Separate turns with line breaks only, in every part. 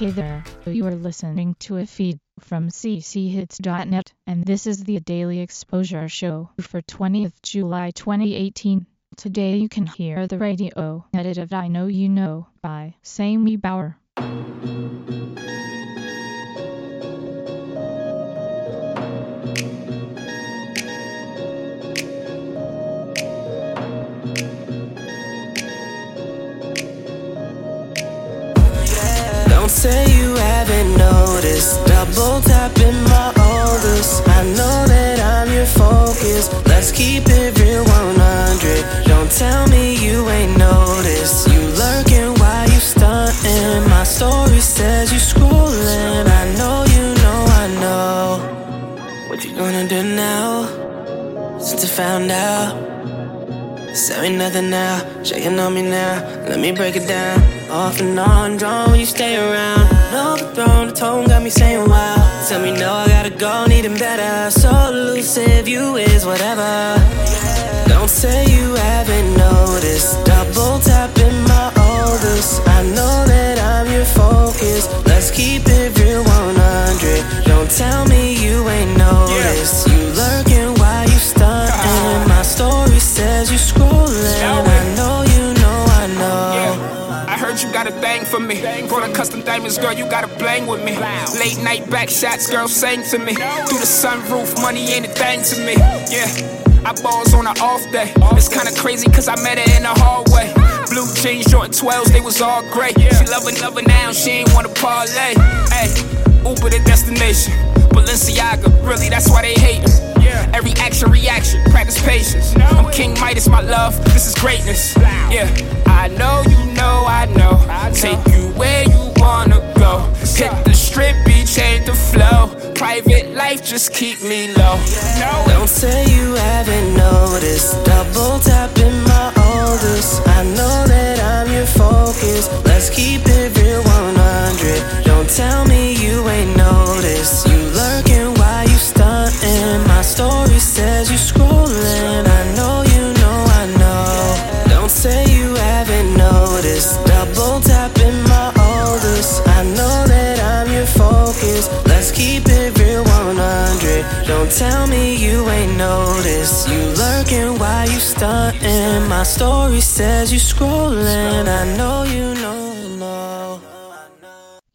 Hey there, you are listening to a feed from cchits.net, and this is the Daily Exposure Show for 20th July 2018. Today you can hear the radio edit of I Know You Know by Sammy Bauer.
Say you haven't noticed. Double tapping my oldest. I know that I'm your focus. Let's keep it real 100. Don't tell me you ain't noticed. You lurking while you stunting. My story says you scrolling. I know you know I know. What you gonna do now? Since I found out. Say nothing now, shaking on me now. Let me break it down. Off and on, drawn you stay around. Overthrown, the tone got me saying wow. Tell me no, I gotta go, needing better. So elusive, you is whatever. Don't say you haven't noticed. Double tapping my oldest. I know that I'm your focus. Let's keep it
thing for me. Brought a custom diamonds, girl, you gotta bling with me. Late night back shots, girl, sang to me. Through the sunroof, money ain't a thing to me. Yeah. I balls on an off day. It's kinda crazy cause I met her in the hallway. Blue jeans, Jordan 12s, they was all gray. She loving, loving now, she ain't wanna parlay. Hey, Uber the destination. Balenciaga, really, that's why they hate me. Every action, reaction, practice patience. I'm King Midas, my love, this is greatness. Yeah, I know you know, I know. I know. Take you where you wanna go. Hit the strip, be change the flow. Private life, just keep me low.
Don't say you haven't noticed. Double tapping my oldest. I know that I'm your focus. Let's keep it noticed. Double tapping my oldest. I know that I'm your focus. Let's keep it real 100. Don't tell me you ain't noticed. You lurking while you stunting. My story says you scrolling. I know you know, know.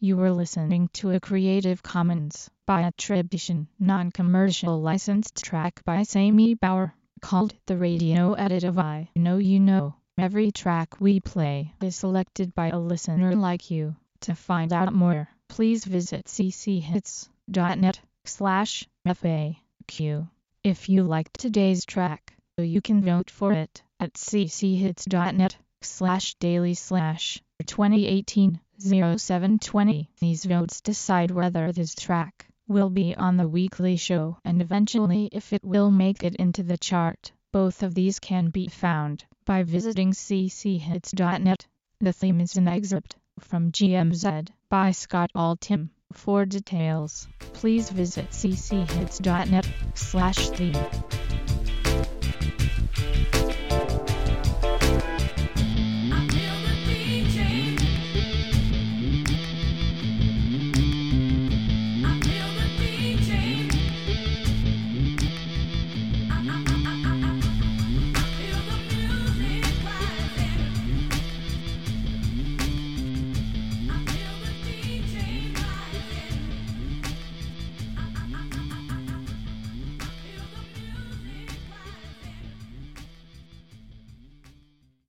You were listening to a Creative Commons by attribution, non-commercial licensed track by Sammy Bauer, called The Radio Edit of I Know You Know. Every track we play is selected by a listener like you. To find out more, please visit cchits.net slash FAQ. If you liked today's track, you can vote for it at cchits.net slash daily slash 2018 0720. These votes decide whether this track will be on the weekly show and eventually if it will make it into the chart. Both of these can be found by visiting cchits.net. The theme is an excerpt from GMZ by Scott Altham. For details, please visit cchits.net slash theme.